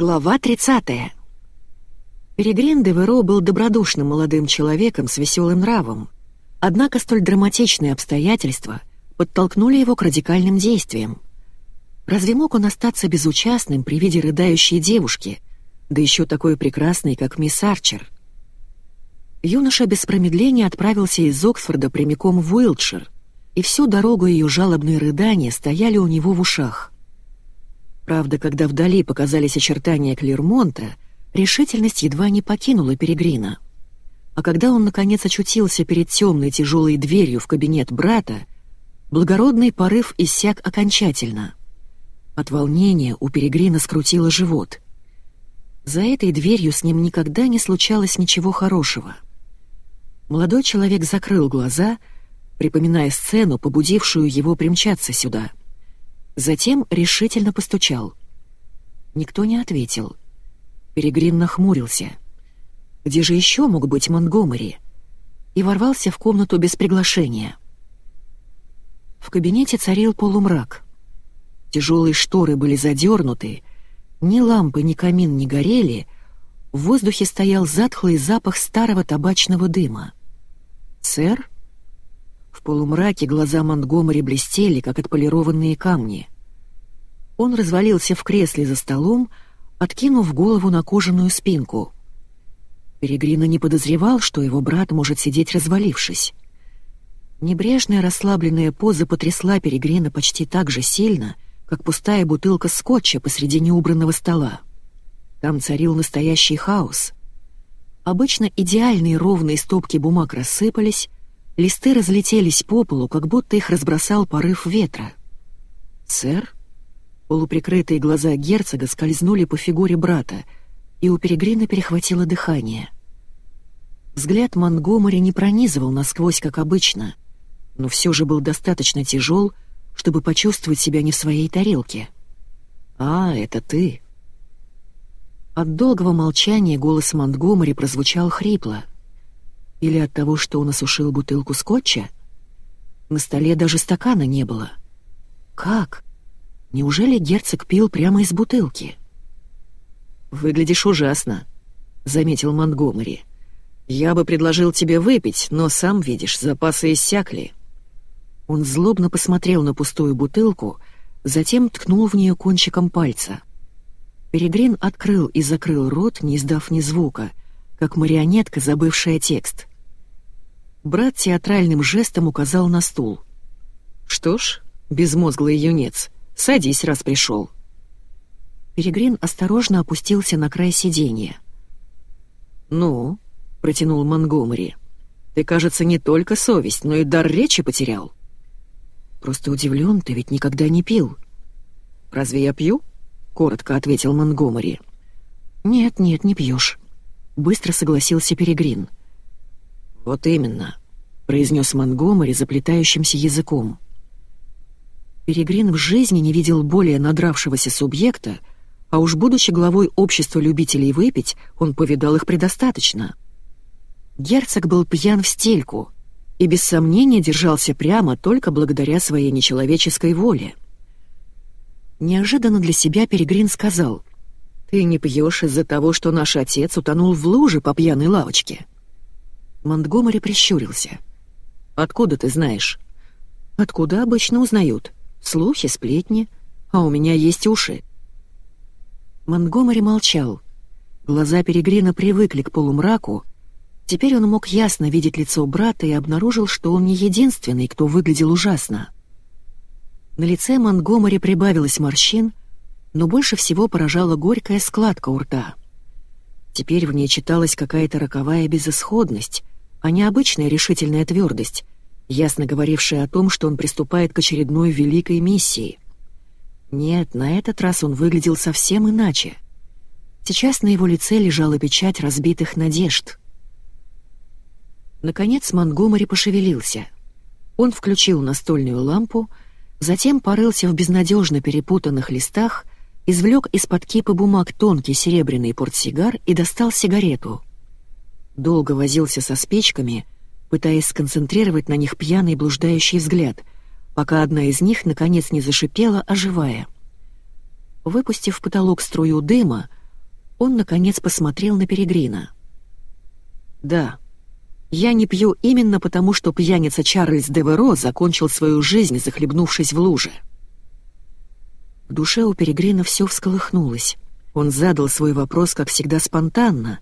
Глава 30. Перегрин Деверо был добродушным молодым человеком с веселым нравом, однако столь драматичные обстоятельства подтолкнули его к радикальным действиям. Разве мог он остаться безучастным при виде рыдающей девушки, да еще такой прекрасной, как мисс Арчер? Юноша без промедления отправился из Оксфорда прямиком в Уилтшир, и всю дорогу ее жалобные рыдания стояли у него в ушах. Правда, когда вдали показались очертания Клермонта, решительность едва не покинула Перегрина. А когда он, наконец, очутился перед темной тяжелой дверью в кабинет брата, благородный порыв иссяк окончательно. От волнения у Перегрина скрутило живот. За этой дверью с ним никогда не случалось ничего хорошего — Молодой человек закрыл глаза, припоминая сцену, побудившую его примчаться сюда. Затем решительно постучал. Никто не ответил. Перегрин нахмурился. Где же еще мог быть Монгомери? И ворвался в комнату без приглашения. В кабинете царил полумрак. Тяжелые шторы были задернуты, ни лампы, ни камин не горели, в воздухе стоял затхлый запах старого табачного дыма. «Сэр?» В полумраке глаза Монтгомери блестели, как отполированные камни. Он развалился в кресле за столом, откинув голову на кожаную спинку. Перегрина не подозревал, что его брат может сидеть развалившись. Небрежная расслабленная поза потрясла Перегрина почти так же сильно, как пустая бутылка скотча посреди неубранного стола. Там царил настоящий хаос. Обычно идеальные ровные стопки бумаг рассыпались, листы разлетелись по полу, как будто их разбросал порыв ветра. «Сэр?» Полуприкрытые глаза герцога скользнули по фигуре брата, и у Перегрина перехватило дыхание. Взгляд Монгомери не пронизывал насквозь, как обычно, но все же был достаточно тяжел, чтобы почувствовать себя не в своей тарелке. «А, это ты!» От долгого молчания голос Монтгомери прозвучал хрипло. Или от того, что он осушил бутылку скотча? На столе даже стакана не было. Как? Неужели герцог пил прямо из бутылки? «Выглядишь ужасно», — заметил Монтгомери. «Я бы предложил тебе выпить, но, сам видишь, запасы иссякли». Он злобно посмотрел на пустую бутылку, затем ткнул в нее кончиком пальца. Перегрин открыл и закрыл рот, не издав ни звука, как марионетка, забывшая текст. Брат театральным жестом указал на стул. «Что ж, безмозглый юнец, садись, раз пришел». Перегрин осторожно опустился на край сиденья. «Ну?» — протянул Монгомери. «Ты, кажется, не только совесть, но и дар речи потерял». «Просто удивлен, ты ведь никогда не пил». «Разве я пью?» коротко ответил Монгомери. «Нет, нет, не пьешь», — быстро согласился Перегрин. «Вот именно», — произнес Монгомери заплетающимся языком. Перегрин в жизни не видел более надравшегося субъекта, а уж будучи главой общества любителей выпить, он повидал их предостаточно. Герцог был пьян в стельку и без сомнения держался прямо только благодаря своей нечеловеческой воле. Неожиданно для себя Перегрин сказал, «Ты не пьешь из-за того, что наш отец утонул в луже по пьяной лавочке». Монтгомери прищурился. «Откуда ты знаешь?» «Откуда обычно узнают? Слухи, сплетни. А у меня есть уши». Монтгомери молчал. Глаза Перегрина привыкли к полумраку. Теперь он мог ясно видеть лицо брата и обнаружил, что он не единственный, кто выглядел ужасно. На лице Монгомери прибавилось морщин, но больше всего поражала горькая складка у рта. Теперь в ней читалась какая-то роковая безысходность, а не обычная решительная твердость, ясно говорившая о том, что он приступает к очередной великой миссии. Нет, на этот раз он выглядел совсем иначе. Сейчас на его лице лежала печать разбитых надежд. Наконец Монгомери пошевелился. Он включил настольную лампу, Затем порылся в безнадежно перепутанных листах, извлек из-под кипы бумаг тонкий серебряный портсигар и достал сигарету. Долго возился со спичками, пытаясь сконцентрировать на них пьяный блуждающий взгляд, пока одна из них наконец не зашипела, оживая. Выпустив в потолок струю дыма, Он, наконец, посмотрел на Перегрина. «Да, я не пью именно потому, что пьяница Чарльз Деверо закончил свою жизнь, захлебнувшись в луже». В душе у Перегрина все всколыхнулось. Он задал свой вопрос, как всегда, спонтанно,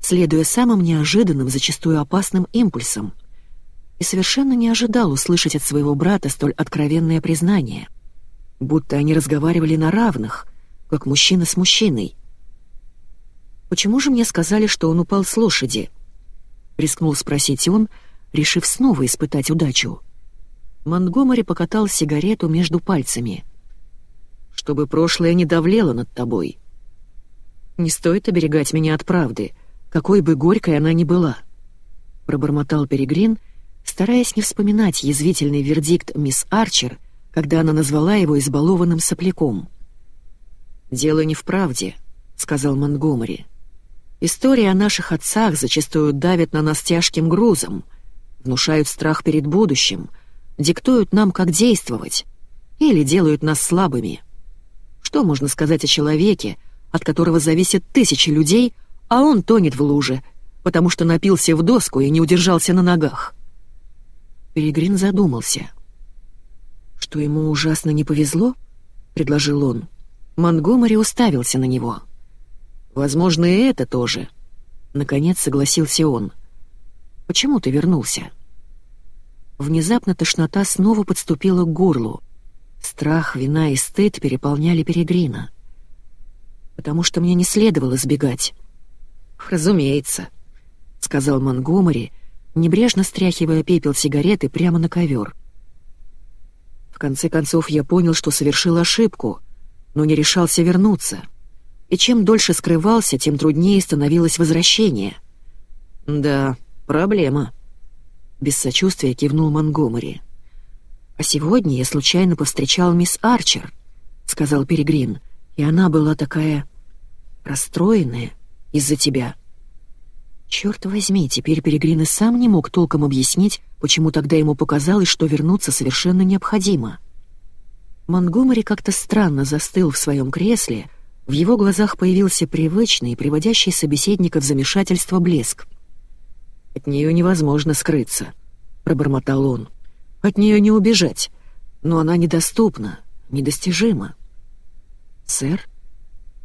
следуя самым неожиданным, зачастую опасным импульсам, и совершенно не ожидал услышать от своего брата столь откровенное признание, будто они разговаривали на равных, как мужчина с мужчиной. «Почему же мне сказали, что он упал с лошади?» — рискнул спросить он, решив снова испытать удачу. Монтгомери покатал сигарету между пальцами. «Чтобы прошлое не давлело над тобой. Не стоит оберегать меня от правды, какой бы горькой она ни была», — пробормотал Перегрин, стараясь не вспоминать язвительный вердикт мисс Арчер, когда она назвала его избалованным сопляком. «Дело не в правде», — сказал Монгомери. История о наших отцах зачастую давит на нас тяжким грузом, внушают страх перед будущим, диктуют нам, как действовать, или делают нас слабыми. Что можно сказать о человеке, от которого зависят тысячи людей, а он тонет в луже, потому что напился в доску и не удержался на ногах? Перегрин задумался. «Что ему ужасно не повезло?» — предложил он. Монгомери уставился на него — Возможно, и это тоже. Наконец согласился он. Почему ты вернулся? Внезапно тошнота снова подступила к горлу. Страх, вина и стыд переполняли Перегрина. «Потому что мне не следовало сбегать». «Разумеется», — сказал Монгомери, небрежно стряхивая пепел сигареты прямо на ковер. В конце концов я понял, что совершил ошибку, но не решался вернуться и чем дольше скрывался, тем труднее становилось возвращение. «Да, проблема», — без сочувствия кивнул Монгомери. «А сегодня я случайно повстречал мисс Арчер», — сказал Перегрин, «и она была такая... расстроенная из-за тебя». Черт возьми, теперь Перегрин и сам не мог толком объяснить, почему тогда ему показалось, что вернуться совершенно необходимо. Монгомери как-то странно застыл в своем кресле, в его глазах появился привычный, приводящий собеседника в замешательство блеск. «От нее невозможно скрыться», — пробормотал он. «От нее не убежать, но она недоступна, недостижима». «Сэр?»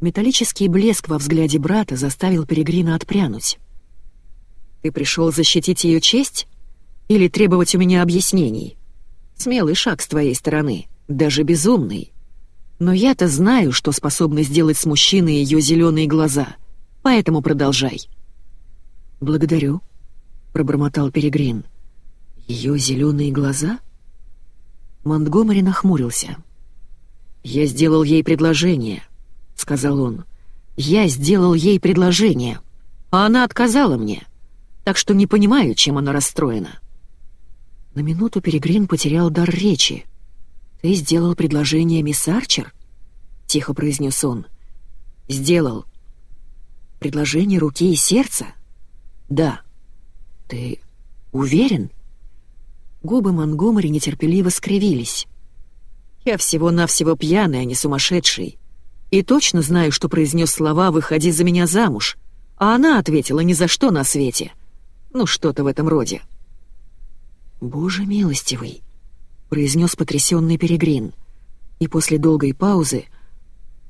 Металлический блеск во взгляде брата заставил Перегрина отпрянуть. «Ты пришел защитить ее честь? Или требовать у меня объяснений? Смелый шаг с твоей стороны, даже безумный». Но я-то знаю, что способны сделать с мужчиной ее зеленые глаза, поэтому продолжай. Благодарю, пробормотал Перегрин. Ее зеленые глаза? Монтгомери нахмурился. Я сделал ей предложение, сказал он. Я сделал ей предложение, а она отказала мне, так что не понимаю, чем она расстроена. На минуту Перегрин потерял дар речи. «Ты сделал предложение мисс Арчер?» — тихо произнес он. «Сделал». «Предложение руки и сердца?» «Да». «Ты уверен?» Губы Монгомери нетерпеливо скривились. «Я всего-навсего пьяный, а не сумасшедший. И точно знаю, что произнес слова «выходи за меня замуж», а она ответила «ни за что на свете». Ну, что-то в этом роде. «Боже милостивый!» — произнес потрясенный Перегрин. И после долгой паузы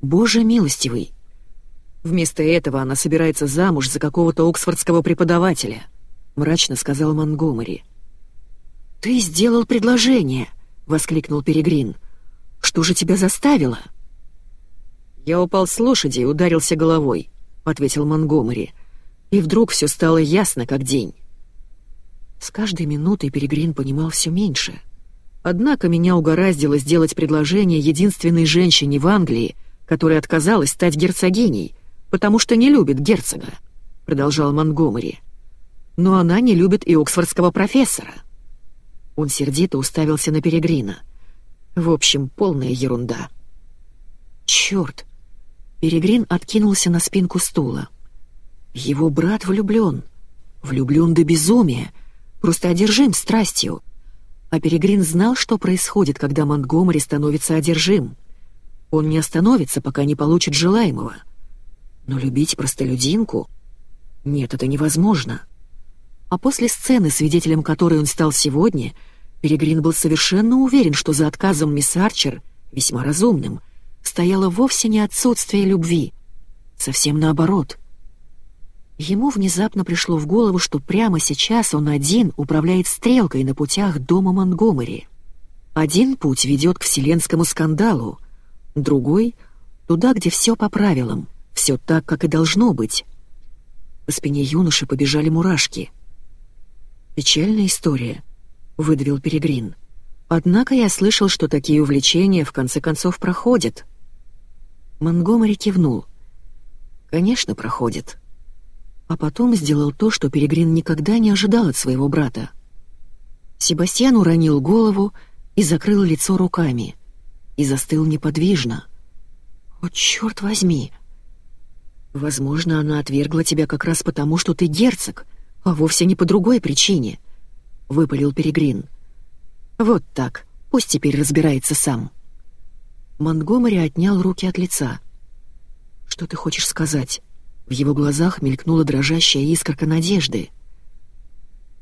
«Боже милостивый!» Вместо этого она собирается замуж за какого-то оксфордского преподавателя, мрачно сказал Монгомери. «Ты сделал предложение!» — воскликнул Перегрин. «Что же тебя заставило?» «Я упал с лошади и ударился головой», — ответил Монгомери. И вдруг все стало ясно, как день. С каждой минутой Перегрин понимал все меньше — Однако меня угораздило сделать предложение единственной женщине в Англии, которая отказалась стать герцогиней, потому что не любит герцога», — продолжал Монгомери. «Но она не любит и оксфордского профессора». Он сердито уставился на Перегрина. В общем, полная ерунда. «Чёрт!» Перегрин откинулся на спинку стула. «Его брат влюблён. Влюблён до безумия. Просто одержим страстью. А Перегрин знал, что происходит, когда Монтгомери становится одержим. Он не остановится, пока не получит желаемого. Но любить простолюдинку? Нет, это невозможно. А после сцены, свидетелем которой он стал сегодня, Перегрин был совершенно уверен, что за отказом мисс Арчер, весьма разумным, стояло вовсе не отсутствие любви. Совсем наоборот. Ему внезапно пришло в голову, что прямо сейчас он один управляет стрелкой на путях дома Монгомери. Один путь ведет к вселенскому скандалу, другой — туда, где все по правилам, все так, как и должно быть. По спине юноши побежали мурашки. «Печальная история», — выдавил Перегрин. «Однако я слышал, что такие увлечения в конце концов проходят». Монгомери кивнул. «Конечно, проходит». А потом сделал то, что Перегрин никогда не ожидал от своего брата. Себастьян уронил голову и закрыл лицо руками. И застыл неподвижно. «О, черт возьми!» «Возможно, она отвергла тебя как раз потому, что ты герцог, а вовсе не по другой причине», — выпалил Перегрин. «Вот так, пусть теперь разбирается сам». Монтгомери отнял руки от лица. «Что ты хочешь сказать?» В его глазах мелькнула дрожащая искорка надежды.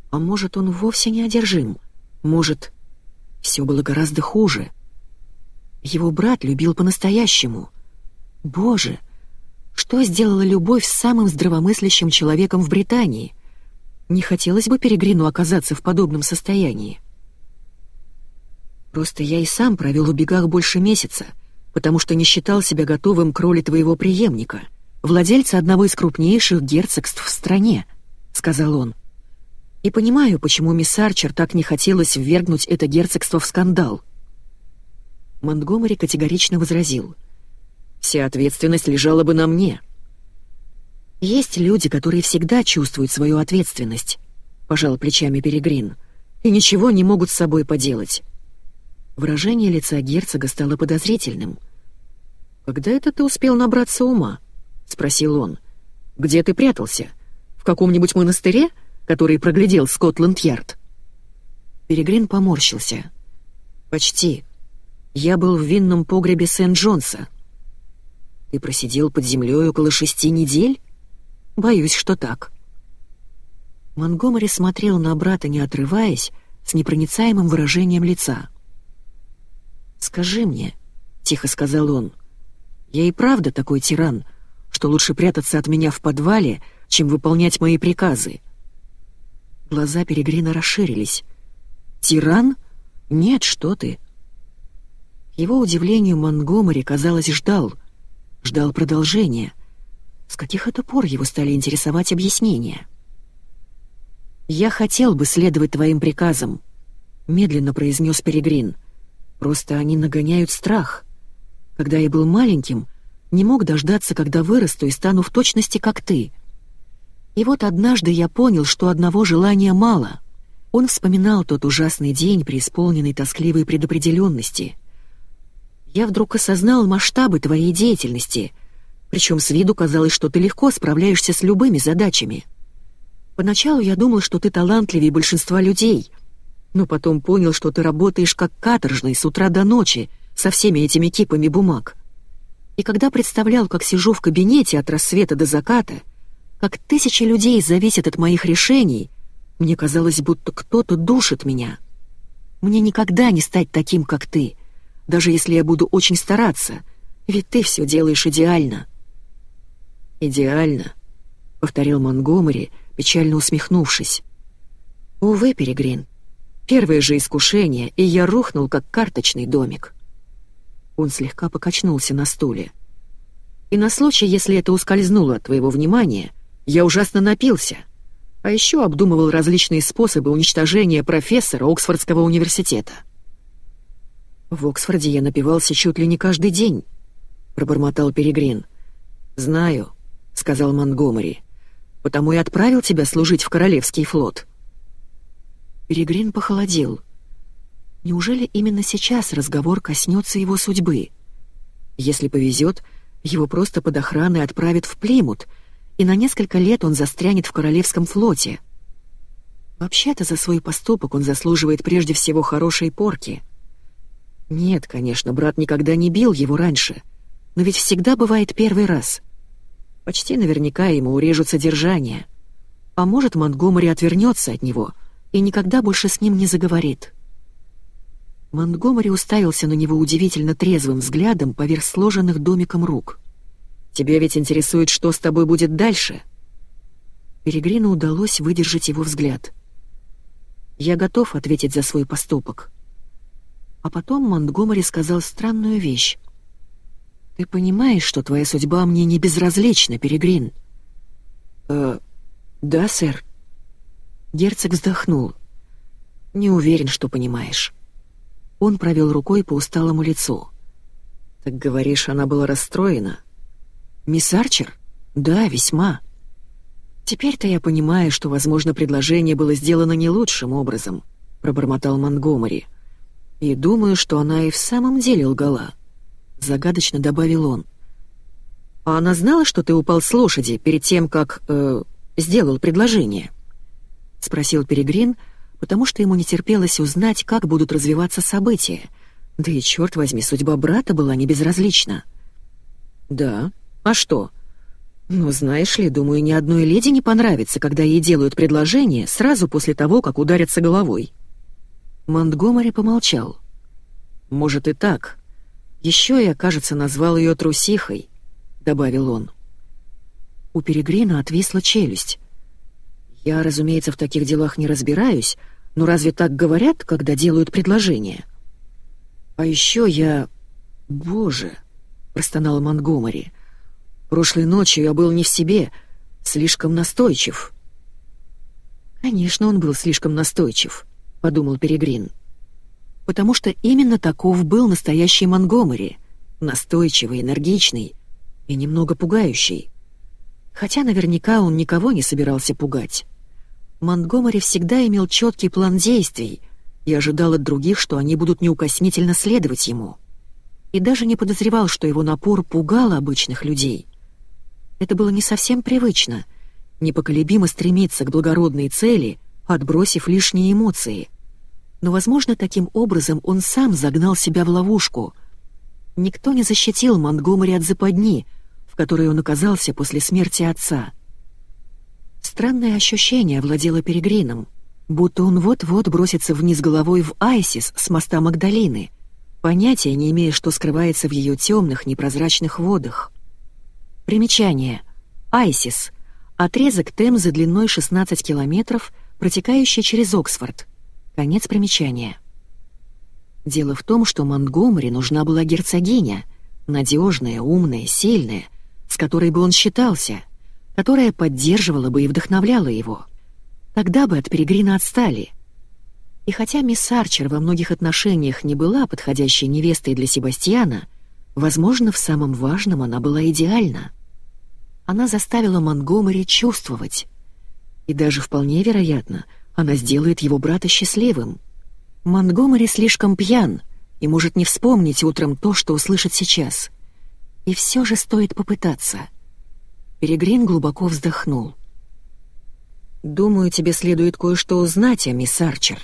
«А может, он вовсе не одержим? Может, все было гораздо хуже?» Его брат любил по-настоящему. Боже, что сделала любовь с самым здравомыслящим человеком в Британии? Не хотелось бы Перегрину оказаться в подобном состоянии. Просто я и сам провел в бегах больше месяца, потому что не считал себя готовым к роли твоего преемника, владельца одного из крупнейших герцогств в стране», — сказал он. «И понимаю, почему мисс Арчер так не хотелось ввергнуть это герцогство в скандал». Монтгомери категорично возразил. «Вся ответственность лежала бы на мне». «Есть люди, которые всегда чувствуют свою ответственность», — пожал плечами Перегрин, «и ничего не могут с собой поделать». Выражение лица герцога стало подозрительным. «Когда это ты успел набраться ума?» — спросил он. «Где ты прятался? В каком-нибудь монастыре, который проглядел Скотланд-Ярд?» Перегрин поморщился. «Почти. Я был в винном погребе Сент-Джонса». «Ты просидел под землей около шести недель?» «Боюсь, что так». Монгомери смотрел на брата, не отрываясь, с непроницаемым выражением лица. «Скажи мне», — тихо сказал он, — «я и правда такой тиран, что лучше прятаться от меня в подвале, чем выполнять мои приказы». Глаза Перегрина расширились. «Тиран? Нет, что ты!» Его удивлению Монгомери, казалось, ждал. Ждал продолжения. С каких это пор его стали интересовать объяснения? «Я хотел бы следовать твоим приказам», — медленно произнес Перегрин. — Просто они нагоняют страх. Когда я был маленьким, не мог дождаться, когда вырасту и стану в точности, как ты. И вот однажды я понял, что одного желания мало. Он вспоминал тот ужасный день, преисполненный тоскливой предопределенности. Я вдруг осознал масштабы твоей деятельности, причем с виду казалось, что ты легко справляешься с любыми задачами. Поначалу я думал, что ты талантливее большинства людей — но потом понял, что ты работаешь как каторжный с утра до ночи со всеми этими кипами бумаг. И когда представлял, как сижу в кабинете от рассвета до заката, как тысячи людей зависят от моих решений, мне казалось, будто кто-то душит меня. Мне никогда не стать таким, как ты, даже если я буду очень стараться, ведь ты все делаешь идеально». «Идеально», — повторил Монгомери, печально усмехнувшись. «Увы, Перегрин, Первое же искушение, и я рухнул, как карточный домик. Он слегка покачнулся на стуле. И на случай, если это ускользнуло от твоего внимания, я ужасно напился. А еще обдумывал различные способы уничтожения профессора Оксфордского университета. В Оксфорде я напивался чуть ли не каждый день, пробормотал Перегрин. Знаю, сказал Монгомери. Потому и отправил тебя служить в Королевский флот. Перегрин похолодел. Неужели именно сейчас разговор коснется его судьбы? Если повезет, его просто под охраной отправят в Плимут, и на несколько лет он застрянет в Королевском флоте. Вообще-то за свой поступок он заслуживает прежде всего хорошей порки. Нет, конечно, брат никогда не бил его раньше, но ведь всегда бывает первый раз. Почти наверняка ему урежут содержание. А может, Монтгомери отвернется от него и никогда больше с ним не заговорит. Монтгомери уставился на него удивительно трезвым взглядом поверх сложенных домиком рук. «Тебя ведь интересует, что с тобой будет дальше?» Перегрину удалось выдержать его взгляд. «Я готов ответить за свой поступок». А потом Монтгомери сказал странную вещь. «Ты понимаешь, что твоя судьба мне не безразлична, Перегрин?» «Э, да, сэр». Герцог вздохнул. «Не уверен, что понимаешь». Он провел рукой по усталому лицу. «Так говоришь, она была расстроена?» «Мисс Арчер?» «Да, весьма». «Теперь-то я понимаю, что, возможно, предложение было сделано не лучшим образом», — пробормотал Монгомери. «И думаю, что она и в самом деле лгала», — загадочно добавил он. «А она знала, что ты упал с лошади перед тем, как... Э, сделал предложение?» — спросил Перегрин, потому что ему не терпелось узнать, как будут развиваться события. Да и, черт возьми, судьба брата была не безразлична. «Да? А что?» «Ну, знаешь ли, думаю, ни одной леди не понравится, когда ей делают предложение сразу после того, как ударятся головой». Монтгомери помолчал. «Может и так. Еще я, кажется, назвал ее трусихой», — добавил он. У Перегрина отвисла челюсть. Я, разумеется, в таких делах не разбираюсь, но разве так говорят, когда делают предложение? А еще я... Боже, простонал Монгомери. Прошлой ночью я был не в себе, слишком настойчив. Конечно, он был слишком настойчив, подумал Перегрин. Потому что именно таков был настоящий Монгомери, настойчивый, энергичный и немного пугающий. Хотя наверняка он никого не собирался пугать. Монтгомери всегда имел четкий план действий и ожидал от других, что они будут неукоснительно следовать ему. И даже не подозревал, что его напор пугал обычных людей. Это было не совсем привычно, непоколебимо стремиться к благородной цели, отбросив лишние эмоции. Но, возможно, таким образом он сам загнал себя в ловушку. Никто не защитил Монтгомери от западни, в которой он оказался после смерти отца — Странное ощущение владело Перегрином, будто он вот-вот бросится вниз головой в Айсис с моста Магдалины, понятия не имея, что скрывается в ее темных непрозрачных водах. Примечание. Айсис. Отрезок Темзы длиной 16 километров, протекающий через Оксфорд. Конец примечания. Дело в том, что Монтгомери нужна была герцогиня, надежная, умная, сильная, с которой бы он считался — которая поддерживала бы и вдохновляла его. Тогда бы от Перегрина отстали. И хотя мисс Арчер во многих отношениях не была подходящей невестой для Себастьяна, возможно, в самом важном она была идеальна. Она заставила Монгомери чувствовать. И даже вполне вероятно, она сделает его брата счастливым. Монгомери слишком пьян и может не вспомнить утром то, что услышит сейчас. И все же стоит попытаться — Перегрин глубоко вздохнул. «Думаю, тебе следует кое-что узнать о мисс Арчер»,